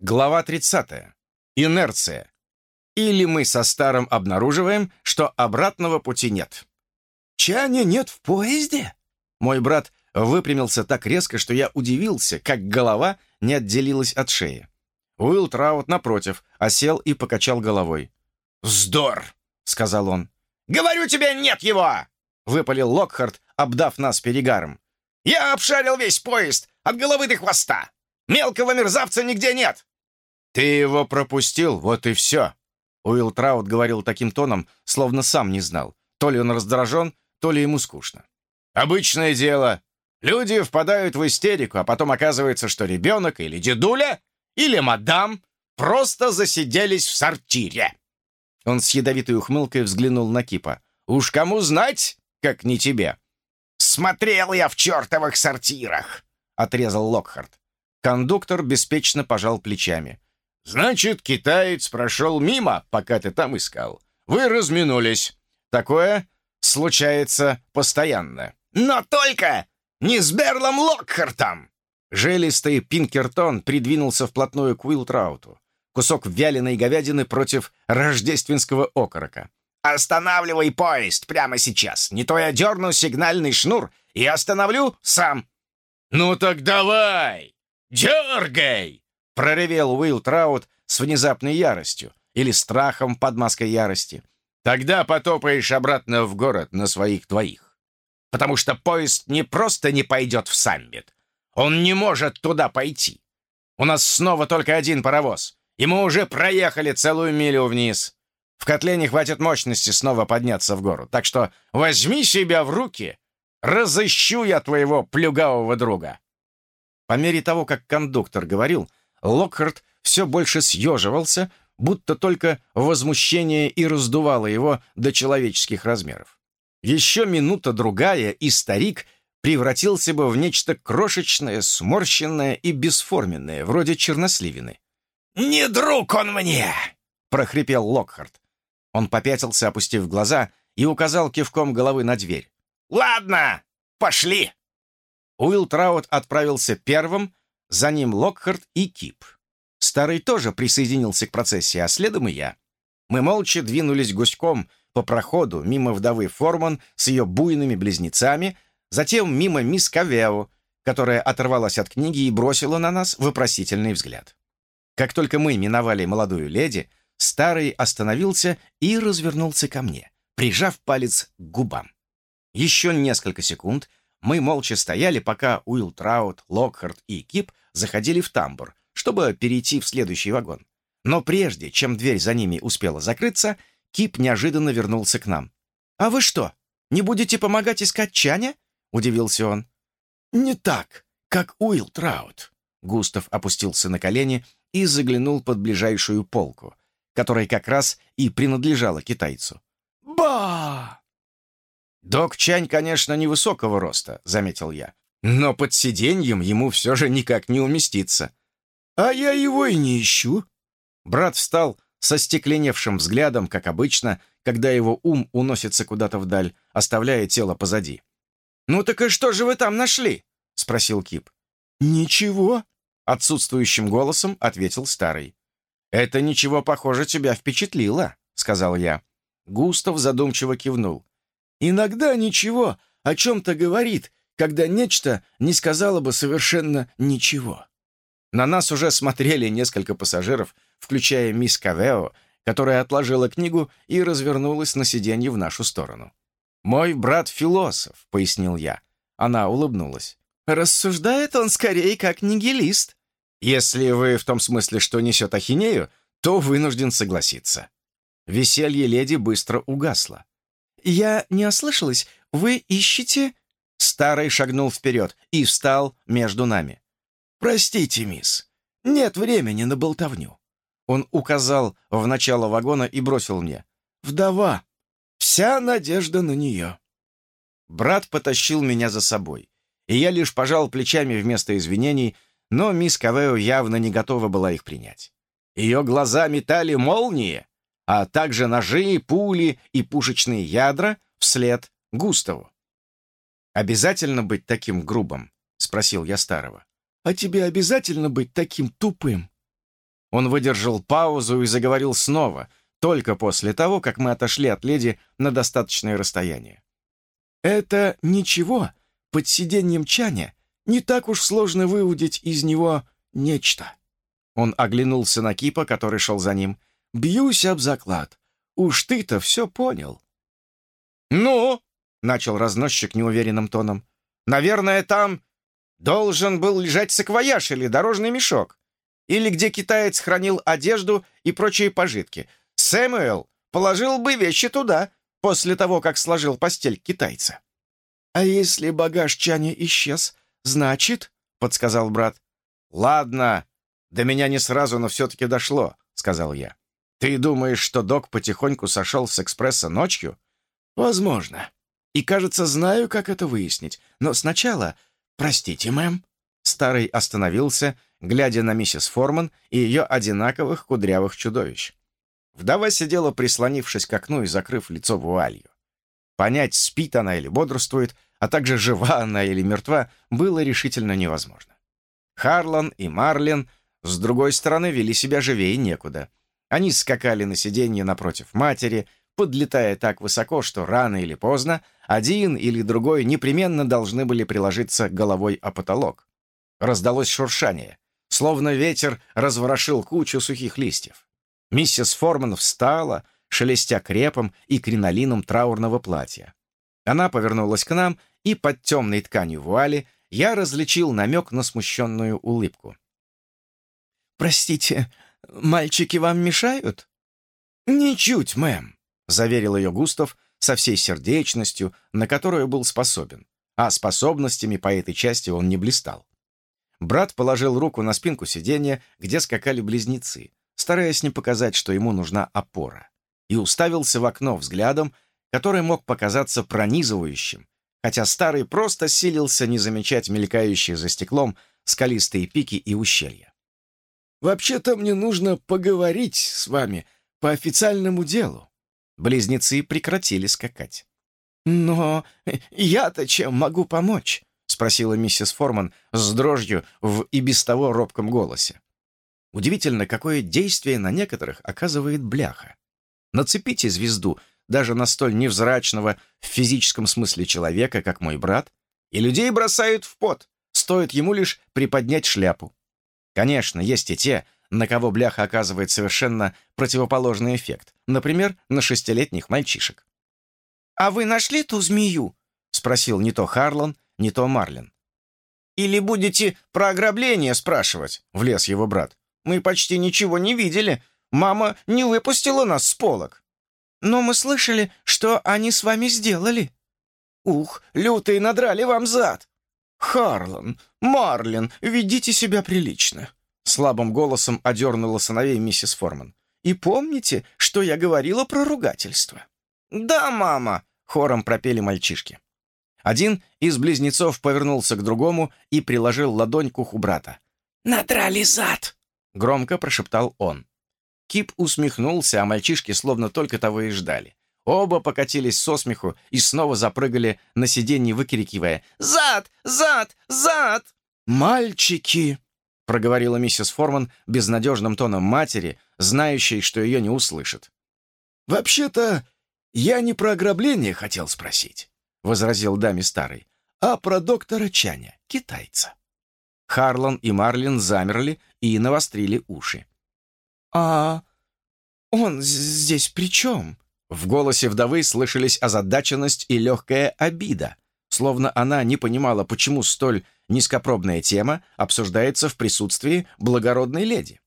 Глава 30. Инерция. Или мы со старым обнаруживаем, что обратного пути нет. «Чаня нет в поезде?» Мой брат выпрямился так резко, что я удивился, как голова не отделилась от шеи. Уилл Траут, напротив, осел и покачал головой. «Вздор!» — сказал он. «Говорю тебе, нет его!» — выпалил Локхарт, обдав нас перегаром. «Я обшарил весь поезд, от головы до хвоста. Мелкого мерзавца нигде нет!» «Ты его пропустил, вот и все!» Уилл Траут говорил таким тоном, словно сам не знал. То ли он раздражен, то ли ему скучно. «Обычное дело. Люди впадают в истерику, а потом оказывается, что ребенок или дедуля, или мадам просто засиделись в сортире». Он с ядовитой ухмылкой взглянул на Кипа. «Уж кому знать, как не тебе!» «Смотрел я в чертовых сортирах!» — отрезал Локхарт. Кондуктор беспечно пожал плечами. «Значит, китаец прошел мимо, пока ты там искал. Вы разминулись. Такое случается постоянно». «Но только не с Берлом Локхартом!» Желистый Пинкертон придвинулся вплотную к Уилтрауту. Кусок вяленой говядины против рождественского окорока. «Останавливай поезд прямо сейчас. Не то я дерну сигнальный шнур и остановлю сам». «Ну так давай!» «Дергай!» — проревел Уилл Траут с внезапной яростью или страхом под маской ярости. «Тогда потопаешь обратно в город на своих двоих. Потому что поезд не просто не пойдет в Самбит. Он не может туда пойти. У нас снова только один паровоз, и мы уже проехали целую милю вниз. В котле не хватит мощности снова подняться в гору, так что возьми себя в руки, разыщу я твоего плюгавого друга». По мере того, как кондуктор говорил, Локхарт все больше съеживался, будто только возмущение и раздувало его до человеческих размеров. Еще минута-другая, и старик превратился бы в нечто крошечное, сморщенное и бесформенное, вроде черносливины. «Не друг он мне!» — прохрипел Локхарт. Он попятился, опустив глаза, и указал кивком головы на дверь. «Ладно, пошли!» Уилл Траут отправился первым, за ним Локхарт и Кип. Старый тоже присоединился к процессии, а следом и я. Мы молча двинулись гуськом по проходу мимо вдовы Форман с ее буйными близнецами, затем мимо мисс Кавео, которая оторвалась от книги и бросила на нас вопросительный взгляд. Как только мы миновали молодую леди, старый остановился и развернулся ко мне, прижав палец к губам. Еще несколько секунд — мы молча стояли, пока Уилл Траут, Локхарт и Кип заходили в тамбур, чтобы перейти в следующий вагон. Но прежде, чем дверь за ними успела закрыться, Кип неожиданно вернулся к нам. «А вы что, не будете помогать искать Чаня?» — удивился он. «Не так, как Уилл Траут». Густав опустился на колени и заглянул под ближайшую полку, которая как раз и принадлежала китайцу. «Док Чань, конечно, невысокого роста», — заметил я. «Но под сиденьем ему все же никак не уместиться». «А я его и не ищу». Брат встал со стекленевшим взглядом, как обычно, когда его ум уносится куда-то вдаль, оставляя тело позади. «Ну так и что же вы там нашли?» — спросил Кип. «Ничего», — отсутствующим голосом ответил старый. «Это ничего, похоже, тебя впечатлило», — сказал я. Густав задумчиво кивнул. Иногда ничего о чем-то говорит, когда нечто не сказала бы совершенно ничего. На нас уже смотрели несколько пассажиров, включая мисс Кавео, которая отложила книгу и развернулась на сиденье в нашу сторону. «Мой брат философ», — пояснил я. Она улыбнулась. «Рассуждает он скорее как нигилист». «Если вы в том смысле, что несет ахинею, то вынужден согласиться». Веселье леди быстро угасло. «Я не ослышалась. Вы ищете...» Старый шагнул вперед и встал между нами. «Простите, мисс, нет времени на болтовню». Он указал в начало вагона и бросил мне. «Вдова. Вся надежда на нее». Брат потащил меня за собой, и я лишь пожал плечами вместо извинений, но мисс Кавео явно не готова была их принять. Ее глаза метали молнии, а также ножи, пули и пушечные ядра вслед Густаву. «Обязательно быть таким грубым?» — спросил я старого. «А тебе обязательно быть таким тупым?» Он выдержал паузу и заговорил снова, только после того, как мы отошли от леди на достаточное расстояние. «Это ничего. Под сиденьем чаня не так уж сложно выудить из него нечто». Он оглянулся на Кипа, который шел за ним. «Бьюсь об заклад. Уж ты-то все понял». «Ну?» — начал разносчик неуверенным тоном. «Наверное, там должен был лежать саквояж или дорожный мешок. Или где китаец хранил одежду и прочие пожитки. Сэмюэл положил бы вещи туда, после того, как сложил постель китайца». «А если багаж Чани исчез, значит...» — подсказал брат. «Ладно, до меня не сразу, но все-таки дошло», — сказал я. «Ты думаешь, что док потихоньку сошел с экспресса ночью?» «Возможно. И, кажется, знаю, как это выяснить. Но сначала... Простите, мэм». Старый остановился, глядя на миссис Форман и ее одинаковых кудрявых чудовищ. Вдова сидела, прислонившись к окну и закрыв лицо вуалью. Понять, спит она или бодрствует, а также жива она или мертва, было решительно невозможно. Харлан и Марлин, с другой стороны, вели себя живее некуда. Они скакали на сиденье напротив матери, подлетая так высоко, что рано или поздно один или другой непременно должны были приложиться головой о потолок. Раздалось шуршание, словно ветер разворошил кучу сухих листьев. Миссис Форман встала, шелестя крепом и кринолином траурного платья. Она повернулась к нам, и под темной тканью вуали я различил намек на смущенную улыбку. «Простите, мальчики вам мешают?» «Ничуть, мэм», — заверил ее Густав со всей сердечностью, на которую был способен, а способностями по этой части он не блистал. Брат положил руку на спинку сиденья, где скакали близнецы, стараясь не показать, что ему нужна опора, и уставился в окно взглядом, который мог показаться пронизывающим, хотя старый просто силился не замечать мелькающие за стеклом скалистые пики и ущелья. «Вообще-то мне нужно поговорить с вами по официальному делу». Близнецы прекратили скакать. «Но я-то чем могу помочь?» — спросила миссис Форман с дрожью в и без того робком голосе. Удивительно, какое действие на некоторых оказывает бляха. Нацепите звезду даже на столь невзрачного в физическом смысле человека, как мой брат, и людей бросают в пот, стоит ему лишь приподнять шляпу. Конечно, есть и те, на кого бляха оказывает совершенно противоположный эффект, например, на шестилетних мальчишек. «А вы нашли ту змею?» — спросил не то Харлан, не то Марлин. «Или будете про ограбление спрашивать?» — влез его брат. «Мы почти ничего не видели. Мама не выпустила нас с полок». «Но мы слышали, что они с вами сделали». «Ух, лютые надрали вам зад!» «Харлан, Марлин, ведите себя прилично», — слабым голосом одернула сыновей миссис Форман. «И помните, что я говорила про ругательство?» «Да, мама!» — хором пропели мальчишки. Один из близнецов повернулся к другому и приложил ладонь к уху брата. «Надрали зад!» — громко прошептал он. Кип усмехнулся, а мальчишки словно только того и ждали. Оба покатились со смеху и снова запрыгали на сиденье, выкрикивая «Зад! Зад! Зад!» «Мальчики!» — проговорила миссис Форман безнадежным тоном матери, знающей, что ее не услышат. «Вообще-то я не про ограбление хотел спросить возразил даме старый, а про доктора Чаня, китайца. Харлан и Марлин замерли и навострили уши. «А он здесь при чем?» В голосе вдовы слышались озадаченность и легкая обида, словно она не понимала, почему столь низкопробная тема обсуждается в присутствии благородной леди.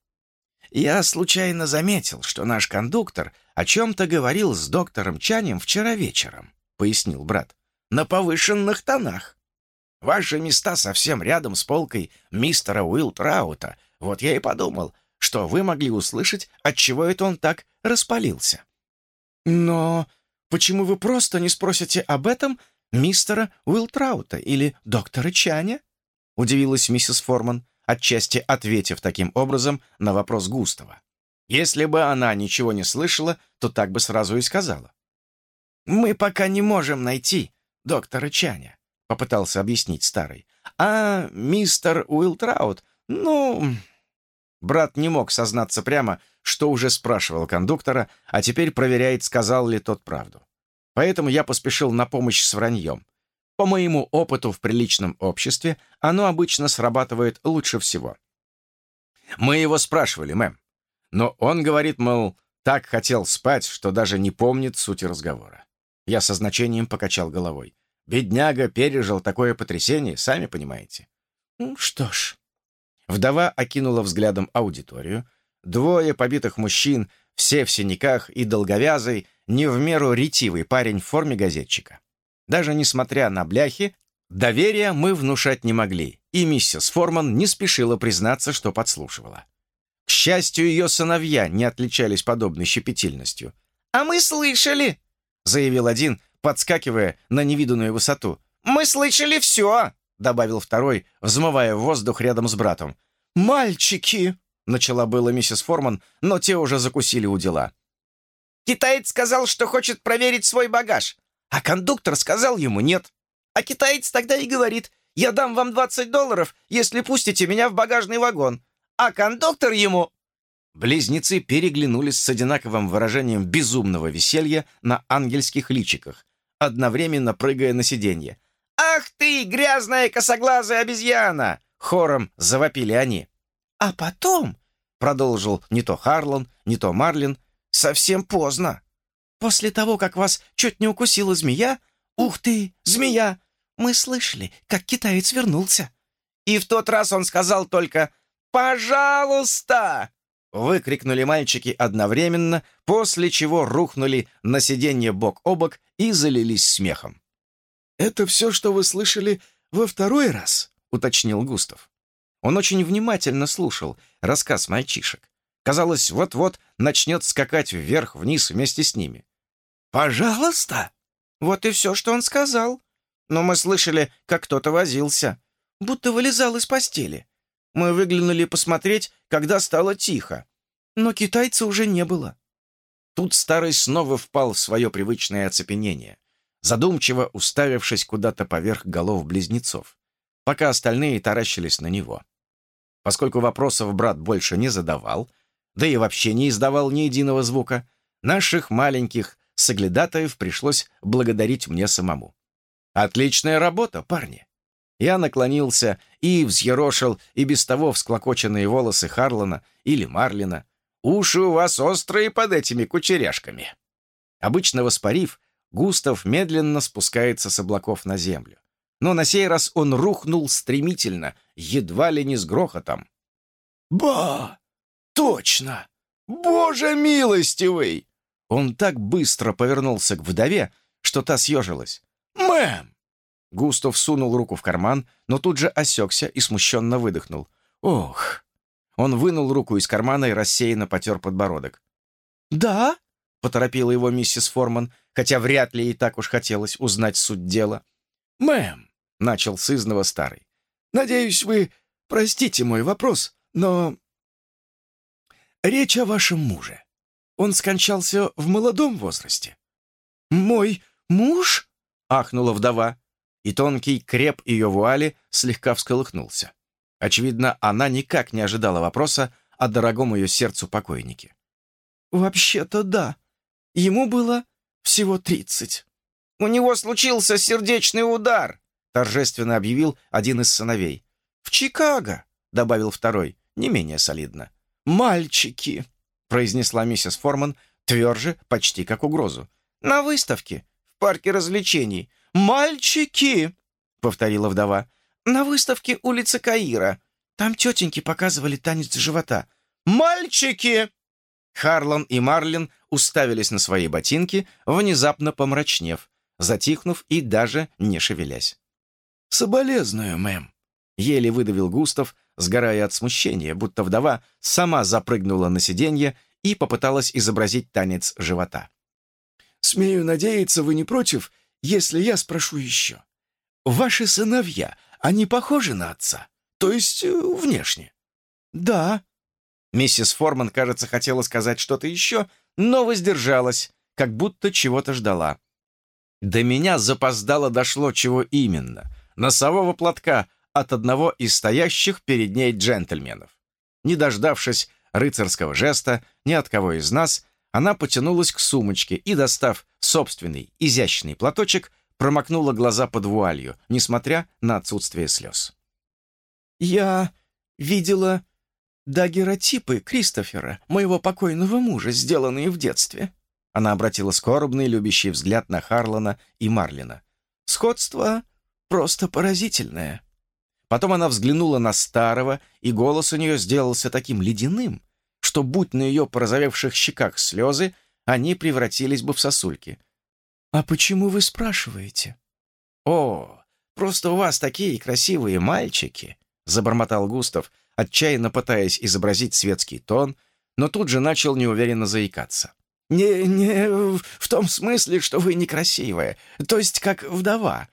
«Я случайно заметил, что наш кондуктор о чем-то говорил с доктором Чанем вчера вечером», — пояснил брат на повышенных тонах. Ваши места совсем рядом с полкой мистера Уилтраута. Вот я и подумал, что вы могли услышать, отчего это он так распалился. Но почему вы просто не спросите об этом мистера Уилтраута или доктора Чаня? Удивилась миссис Форман, отчасти ответив таким образом на вопрос Густава. Если бы она ничего не слышала, то так бы сразу и сказала. «Мы пока не можем найти доктора Чаня», — попытался объяснить старый. «А мистер Уилтраут, ну, Брат не мог сознаться прямо, что уже спрашивал кондуктора, а теперь проверяет, сказал ли тот правду. Поэтому я поспешил на помощь с враньем. По моему опыту в приличном обществе оно обычно срабатывает лучше всего. Мы его спрашивали, мэм. Но он говорит, мол, так хотел спать, что даже не помнит сути разговора. Я со значением покачал головой. Бедняга пережил такое потрясение, сами понимаете. Ну, что ж. Вдова окинула взглядом аудиторию. Двое побитых мужчин, все в синяках и долговязый, не в меру ретивый парень в форме газетчика. Даже несмотря на бляхи, доверия мы внушать не могли, и миссис Форман не спешила признаться, что подслушивала. К счастью, ее сыновья не отличались подобной щепетильностью. «А мы слышали!» — заявил один, подскакивая на невиданную высоту. «Мы слышали все!» — добавил второй, взмывая в воздух рядом с братом. «Мальчики!» — начала было миссис Форман, но те уже закусили у дела. «Китаец сказал, что хочет проверить свой багаж, а кондуктор сказал ему нет. А китаец тогда и говорит, я дам вам 20 долларов, если пустите меня в багажный вагон. А кондуктор ему...» Близнецы переглянулись с одинаковым выражением безумного веселья на ангельских личиках, одновременно прыгая на сиденье. «Ах ты, грязная косоглазая обезьяна!» — хором завопили они. «А потом», — продолжил не то Харлан, не то Марлин, — «совсем поздно. После того, как вас чуть не укусила змея, ух ты, змея, мы слышали, как китаец вернулся. И в тот раз он сказал только «Пожалуйста!» Выкрикнули мальчики одновременно, после чего рухнули на сиденье бок о бок и залились смехом. «Это все, что вы слышали во второй раз?» — уточнил Густав. Он очень внимательно слушал рассказ мальчишек. Казалось, вот-вот начнет скакать вверх-вниз вместе с ними. «Пожалуйста!» Вот и все, что он сказал. Но мы слышали, как кто-то возился, будто вылезал из постели. Мы выглянули посмотреть, когда стало тихо. Но китайца уже не было. Тут старый снова впал в свое привычное оцепенение, задумчиво уставившись куда-то поверх голов близнецов, пока остальные таращились на него. Поскольку вопросов брат больше не задавал, да и вообще не издавал ни единого звука, наших маленьких соглядатаев пришлось благодарить мне самому. «Отличная работа, парни!» Я наклонился и взъерошил и без того всклокоченные волосы Харлана или Марлина. Уши у вас острые под этими кучеряшками. Обычно воспарив, Густав медленно спускается с облаков на землю. Но на сей раз он рухнул стремительно, едва ли не с грохотом. «Ба! Точно! Боже милостивый!» Он так быстро повернулся к вдове, что та съежилась. «Мэм, Густав сунул руку в карман, но тут же осекся и смущенно выдохнул. «Ох!» Он вынул руку из кармана и рассеянно потер подбородок. «Да?» — поторопила его миссис Форман, хотя вряд ли ей так уж хотелось узнать суть дела. «Мэм!» — начал сызнова старый. «Надеюсь, вы простите мой вопрос, но... Речь о вашем муже. Он скончался в молодом возрасте». «Мой муж?» — ахнула вдова и тонкий креп ее вуали слегка всколыхнулся. Очевидно, она никак не ожидала вопроса о дорогом ее сердцу покойнике. «Вообще-то да. Ему было всего тридцать». «У него случился сердечный удар», — торжественно объявил один из сыновей. «В Чикаго», — добавил второй, не менее солидно. «Мальчики», — произнесла миссис Форман тверже, почти как угрозу. «На выставке, в парке развлечений. «Мальчики!» — повторила вдова. «На выставке улицы Каира. Там тетеньки показывали танец живота. Мальчики!» Харлан и Марлин уставились на свои ботинки, внезапно помрачнев, затихнув и даже не шевелясь. «Соболезную, мэм», — еле выдавил Густав, сгорая от смущения, будто вдова сама запрыгнула на сиденье и попыталась изобразить танец живота. «Смею надеяться, вы не против, если я спрошу еще. Ваши сыновья, они похожи на отца? То есть э, внешне?» «Да». Миссис Форман, кажется, хотела сказать что-то еще, но воздержалась, как будто чего-то ждала. До меня запоздало дошло, чего именно. Носового платка от одного из стоящих перед ней джентльменов. Не дождавшись рыцарского жеста ни от кого из нас, она потянулась к сумочке и, достав собственный изящный платочек, промокнула глаза под вуалью, несмотря на отсутствие слез. «Я видела дагеротипы Кристофера, моего покойного мужа, сделанные в детстве». Она обратила скорбный, любящий взгляд на Харлана и Марлина. «Сходство просто поразительное». Потом она взглянула на старого, и голос у нее сделался таким ледяным, что, будь на ее порозовевших щеках слезы, они превратились бы в сосульки. «А почему вы спрашиваете?» «О, просто у вас такие красивые мальчики!» — забормотал Густав, отчаянно пытаясь изобразить светский тон, но тут же начал неуверенно заикаться. «Не, не в том смысле, что вы некрасивая, то есть как вдова.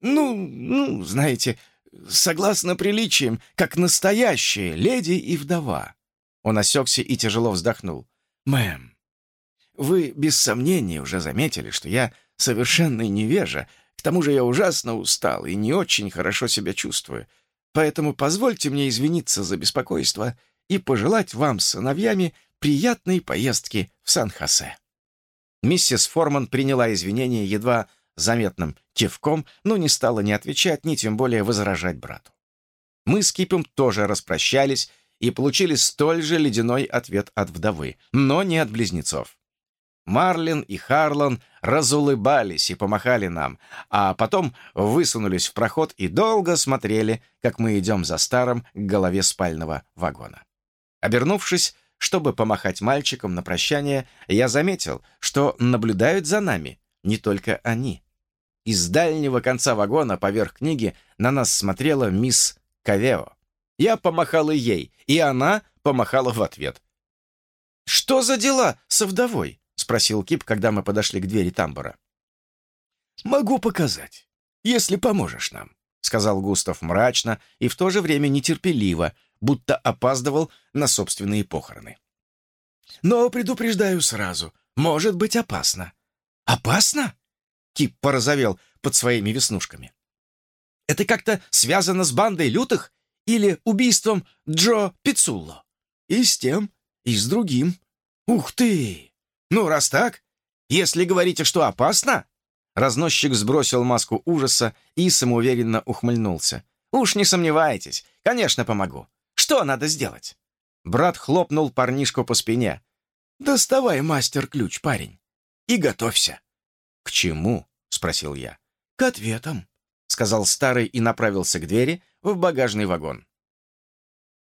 Ну, ну, знаете, согласно приличиям, как настоящая леди и вдова». Он осекся и тяжело вздохнул. «Мэм, вы без сомнения уже заметили, что я совершенный невежа, к тому же я ужасно устал и не очень хорошо себя чувствую, поэтому позвольте мне извиниться за беспокойство и пожелать вам с сыновьями приятной поездки в Сан-Хосе». Миссис Форман приняла извинения едва заметным кивком, но не стала ни отвечать, ни тем более возражать брату. Мы с Кипом тоже распрощались и получили столь же ледяной ответ от вдовы, но не от близнецов. Марлин и Харлан разулыбались и помахали нам, а потом высунулись в проход и долго смотрели, как мы идем за старым к голове спального вагона. Обернувшись, чтобы помахать мальчикам на прощание, я заметил, что наблюдают за нами не только они. Из дальнего конца вагона поверх книги на нас смотрела мисс Кавео. Я помахал и ей, и она помахала в ответ. «Что за дела со вдовой?» — спросил Кип, когда мы подошли к двери тамбура. «Могу показать, если поможешь нам», — сказал Густав мрачно и в то же время нетерпеливо, будто опаздывал на собственные похороны. «Но предупреждаю сразу, может быть опасно». «Опасно?» Кип порозовел под своими веснушками. «Это как-то связано с бандой лютых или убийством Джо Пицулло?» «И с тем, и с другим». «Ух ты! Ну, раз так, если говорите, что опасно...» Разносчик сбросил маску ужаса и самоуверенно ухмыльнулся. «Уж не сомневайтесь, конечно, помогу. Что надо сделать?» Брат хлопнул парнишку по спине. «Доставай мастер-ключ, парень, и готовься». «К чему?» — спросил я. «К ответам», — сказал старый и направился к двери в багажный вагон.